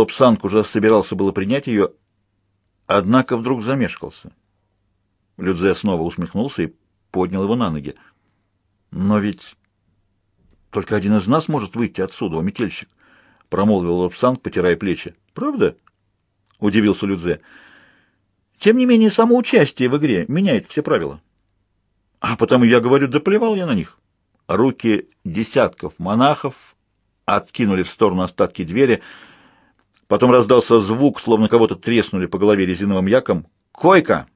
Лобсанг уже собирался было принять ее, однако вдруг замешкался. Людзе снова усмехнулся и поднял его на ноги. «Но ведь только один из нас может выйти отсюда, о метельщик», — промолвил Лобсанг, потирая плечи. «Правда?» — удивился Людзе. «Тем не менее, само участие в игре меняет все правила». «А потому я говорю, да плевал я на них». Руки десятков монахов откинули в сторону остатки двери. Потом раздался звук, словно кого-то треснули по голове резиновым яком. «Койка!»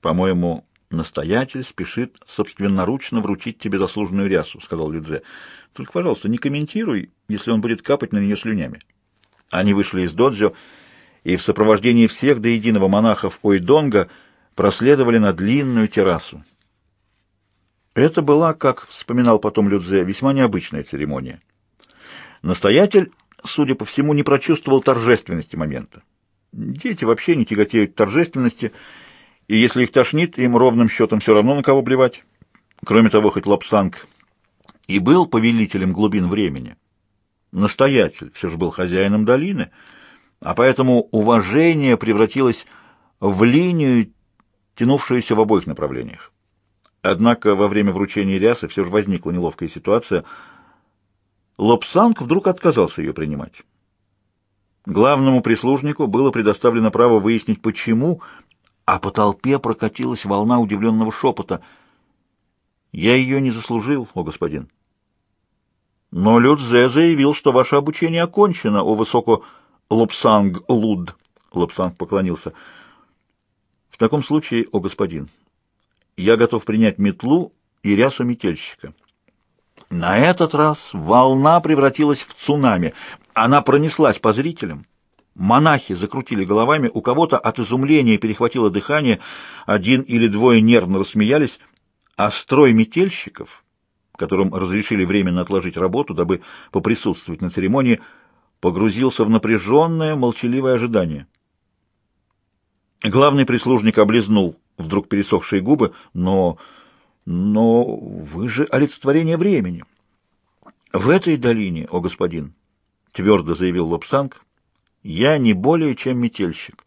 «По-моему, настоятель спешит собственноручно вручить тебе заслуженную рясу», — сказал Людзе. «Только, пожалуйста, не комментируй, если он будет капать на нее слюнями». Они вышли из доджо и в сопровождении всех до единого монахов Ойдонга проследовали на длинную террасу. Это была, как вспоминал потом Людзе, весьма необычная церемония. Настоятель, судя по всему, не прочувствовал торжественности момента. Дети вообще не тяготеют к торжественности, и если их тошнит, им ровным счетом все равно на кого блевать. Кроме того, хоть Лапсанг и был повелителем глубин времени, настоятель все же был хозяином долины, а поэтому уважение превратилось в линию, тянувшуюся в обоих направлениях. Однако во время вручения рясы все же возникла неловкая ситуация. Лобсанг вдруг отказался ее принимать. Главному прислужнику было предоставлено право выяснить, почему, а по толпе прокатилась волна удивленного шепота. «Я ее не заслужил, о господин». «Но Людзе заявил, что ваше обучение окончено, о высоко Лобсанг Луд». Лобсанг поклонился. «В таком случае, о господин, я готов принять метлу и рясу метельщика. На этот раз волна превратилась в цунами. Она пронеслась по зрителям. Монахи закрутили головами, у кого-то от изумления перехватило дыхание, один или двое нервно рассмеялись, а строй метельщиков, которым разрешили временно отложить работу, дабы поприсутствовать на церемонии, погрузился в напряженное, молчаливое ожидание. Главный прислужник облизнул вдруг пересохшие губы, но... но вы же олицетворение времени. В этой долине, о господин, твердо заявил Лобсанг, я не более чем метельщик.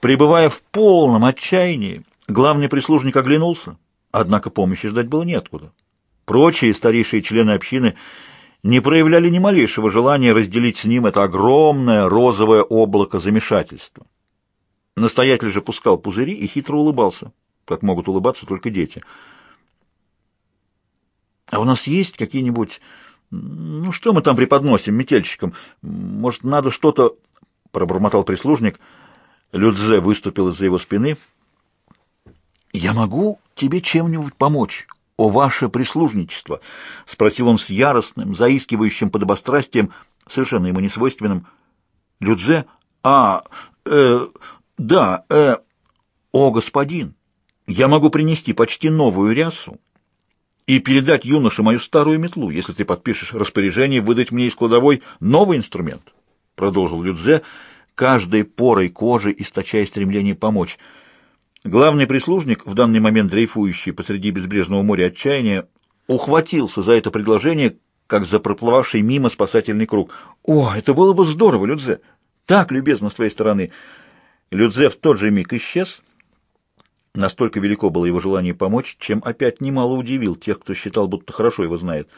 Пребывая в полном отчаянии, главный прислужник оглянулся, однако помощи ждать было неоткуда. Прочие старейшие члены общины не проявляли ни малейшего желания разделить с ним это огромное розовое облако замешательства. Настоятель же пускал пузыри и хитро улыбался, как могут улыбаться только дети. «А у нас есть какие-нибудь... Ну, что мы там преподносим метельщикам? Может, надо что-то...» — пробормотал прислужник. Людзе выступил из-за его спины. «Я могу тебе чем-нибудь помочь, о ваше прислужничество?» — спросил он с яростным, заискивающим подобострастием, совершенно ему несвойственным. Людзе... «А... э... Да, э... О, господин, я могу принести почти новую рясу и передать юноше мою старую метлу, если ты подпишешь распоряжение выдать мне из кладовой новый инструмент, продолжил Людзе, каждой порой кожи источая стремление помочь. Главный прислужник, в данный момент дрейфующий посреди безбрежного моря отчаяния, ухватился за это предложение, как за проплывавший мимо спасательный круг. «О, это было бы здорово, Людзе! Так любезно с твоей стороны!» Людзе в тот же миг исчез. Настолько велико было его желание помочь, чем опять немало удивил тех, кто считал, будто хорошо его знает.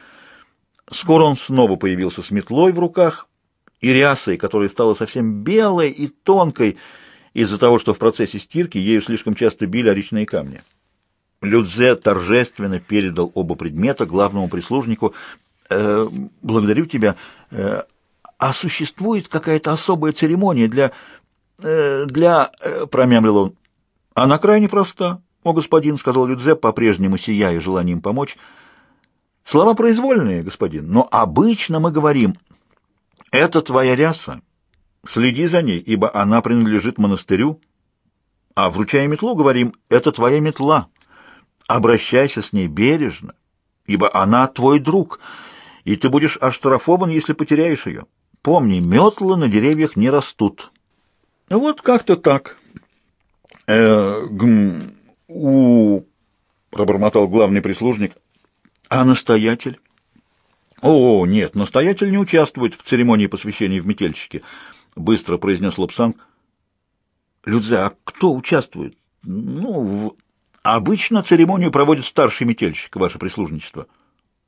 Скоро он снова появился с метлой в руках и рясой, которая стала совсем белой и тонкой из-за того, что в процессе стирки ею слишком часто били о речные камни. Людзе торжественно передал оба предмета главному прислужнику. «Э, «Благодарю тебя. Э, а существует какая-то особая церемония для э, для...» э, — промямлил он. «Она крайне проста, о господин», — сказал Людзе, по-прежнему сияя желанием помочь. «Слова произвольные, господин, но обычно мы говорим, это твоя ряса, следи за ней, ибо она принадлежит монастырю, а вручая метлу, говорим, это твоя метла, обращайся с ней бережно, ибо она твой друг, и ты будешь оштрафован, если потеряешь ее. Помни, метлы на деревьях не растут». Вот как-то так. Э, гм, у, пробормотал главный прислужник. А настоятель? О, нет, настоятель не участвует в церемонии посвящения в метельщике, быстро произнес Лобсанг. Людзе, а кто участвует? Ну, в... обычно церемонию проводит старший метельщик, ваше прислужничество.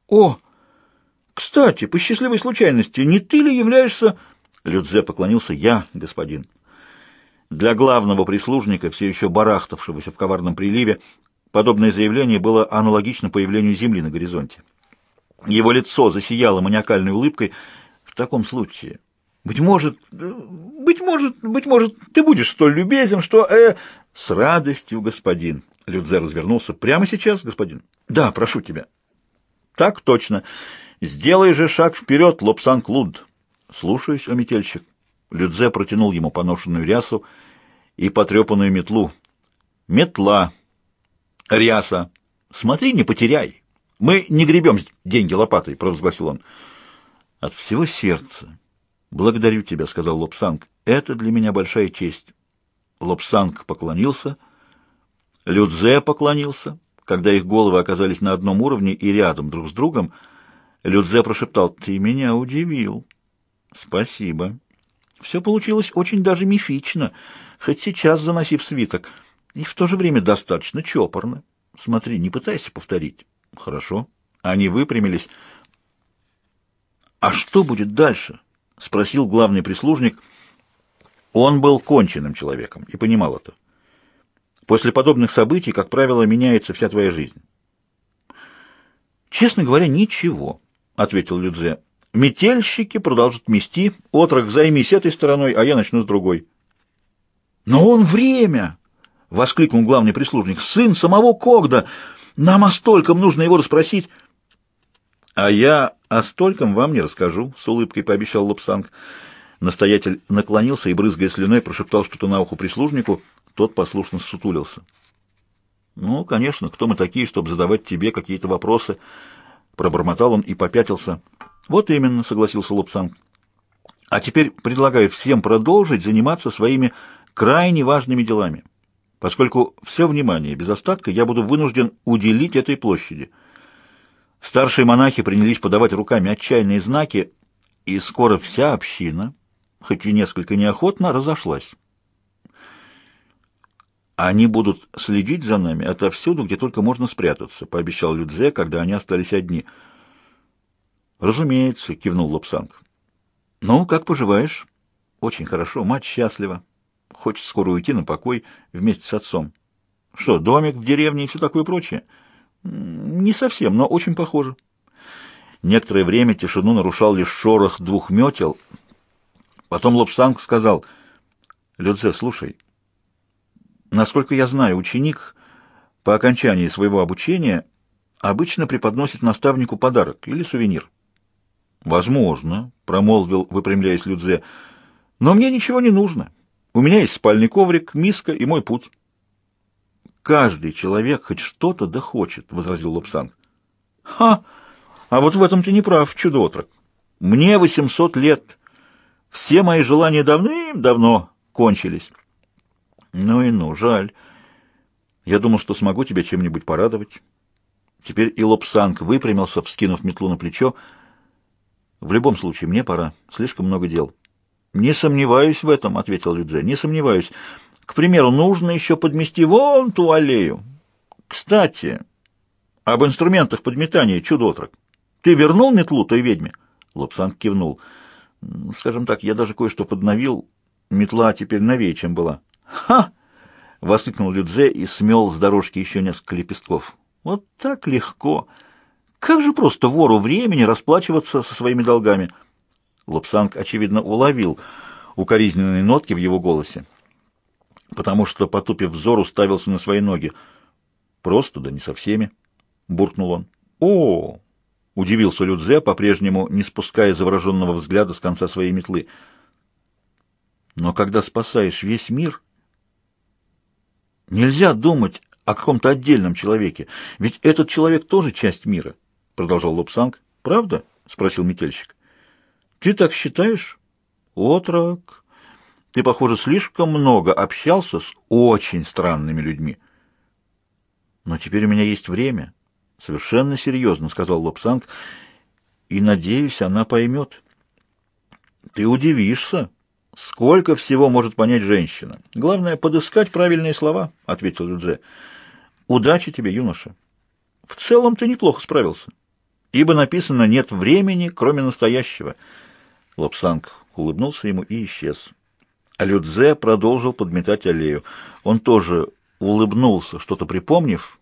О, кстати, по счастливой случайности, не ты ли являешься... Людзе поклонился я, господин. Для главного прислужника, все еще барахтавшегося в коварном приливе, подобное заявление было аналогично появлению Земли на горизонте. Его лицо засияло маниакальной улыбкой. В таком случае, быть может, быть может, быть может, ты будешь столь любезен, что... Э, с радостью, господин. Людзе развернулся. Прямо сейчас, господин? Да, прошу тебя. Так точно. Сделай же шаг вперед, Лобсан Клуд. Слушаюсь, о метельщик. Людзе протянул ему поношенную рясу и потрепанную метлу. Метла. Ряса. Смотри, не потеряй. Мы не гребем деньги лопатой, провозгласил он. От всего сердца. Благодарю тебя, сказал Лобсанг. Это для меня большая честь. Лобсанг поклонился. Людзе поклонился. Когда их головы оказались на одном уровне и рядом друг с другом, Людзе прошептал, «Ты меня удивил». «Спасибо». Все получилось очень даже мифично, хоть сейчас заноси в свиток, и в то же время достаточно чопорно. Смотри, не пытайся повторить. Хорошо. Они выпрямились. А что будет дальше? Спросил главный прислужник. Он был конченным человеком и понимал это. После подобных событий, как правило, меняется вся твоя жизнь. Честно говоря, ничего, ответил Людзе. Метельщики продолжат мести. Отрок, займись этой стороной, а я начну с другой. Но он время! — воскликнул главный прислужник. Сын самого Когда! Нам о стольком нужно его расспросить. — А я о стольком вам не расскажу, — с улыбкой пообещал Лапсанг. Настоятель наклонился и, брызгая слюной, прошептал что-то на ухо прислужнику. Тот послушно сутулился. — Ну, конечно, кто мы такие, чтобы задавать тебе какие-то вопросы? Пробормотал он и попятился. Вот именно, согласился Лобсан. А теперь предлагаю всем продолжить заниматься своими крайне важными делами, поскольку все внимание без остатка я буду вынужден уделить этой площади. Старшие монахи принялись подавать руками отчаянные знаки, и скоро вся община, хоть и несколько неохотно, разошлась. Они будут следить за нами отовсюду, где только можно спрятаться, пообещал Людзе, когда они остались одни — «Разумеется», — кивнул Лобсанг. «Ну, как поживаешь?» «Очень хорошо. Мать счастлива. Хочет скоро уйти на покой вместе с отцом». «Что, домик в деревне и все такое прочее?» «Не совсем, но очень похоже». Некоторое время тишину нарушал лишь шорох двух метел. Потом Лобсанг сказал, «Людзе, слушай, насколько я знаю, ученик по окончании своего обучения обычно преподносит наставнику подарок или сувенир». Возможно, промолвил, выпрямляясь Людзе. Но мне ничего не нужно. У меня есть спальный коврик, миска и мой путь. Каждый человек хоть что-то да хочет, возразил Лобсанг. Ха! А вот в этом ты не прав, чудотрок. Мне восемьсот лет. Все мои желания давным-давно кончились. Ну и ну, жаль. Я думал, что смогу тебя чем-нибудь порадовать. Теперь и Лобсанг выпрямился, вскинув метлу на плечо. В любом случае, мне пора. Слишком много дел. Не сомневаюсь в этом, ответил Людзе. Не сомневаюсь. К примеру, нужно еще подмести вон ту аллею. Кстати, об инструментах подметания, чудотрок. Ты вернул метлу той ведьме? Лобсанг кивнул. Скажем так, я даже кое-что подновил. Метла теперь новее, чем была. Ха! воскликнул Людзе и смел с дорожки еще несколько лепестков. Вот так легко. Как же просто вору времени расплачиваться со своими долгами? Лобсанг, очевидно, уловил укоризненные нотки в его голосе, потому что, потупив взор, уставился на свои ноги. «Просто, да не со всеми», — буркнул он. «О!» — удивился Людзе, по-прежнему не спуская завороженного взгляда с конца своей метлы. «Но когда спасаешь весь мир, нельзя думать о каком-то отдельном человеке, ведь этот человек тоже часть мира». — продолжал Лобсанг. «Правда?» — спросил метельщик. «Ты так считаешь?» «Отрок, ты, похоже, слишком много общался с очень странными людьми». «Но теперь у меня есть время». «Совершенно серьезно», — сказал Лобсанг. и, надеюсь, она поймет. Ты удивишься, сколько всего может понять женщина. Главное — подыскать правильные слова, — ответил Людзе. Удачи тебе, юноша. В целом ты неплохо справился, ибо написано «нет времени, кроме настоящего». Лобсанг улыбнулся ему и исчез. А Людзе продолжил подметать аллею. Он тоже улыбнулся, что-то припомнив,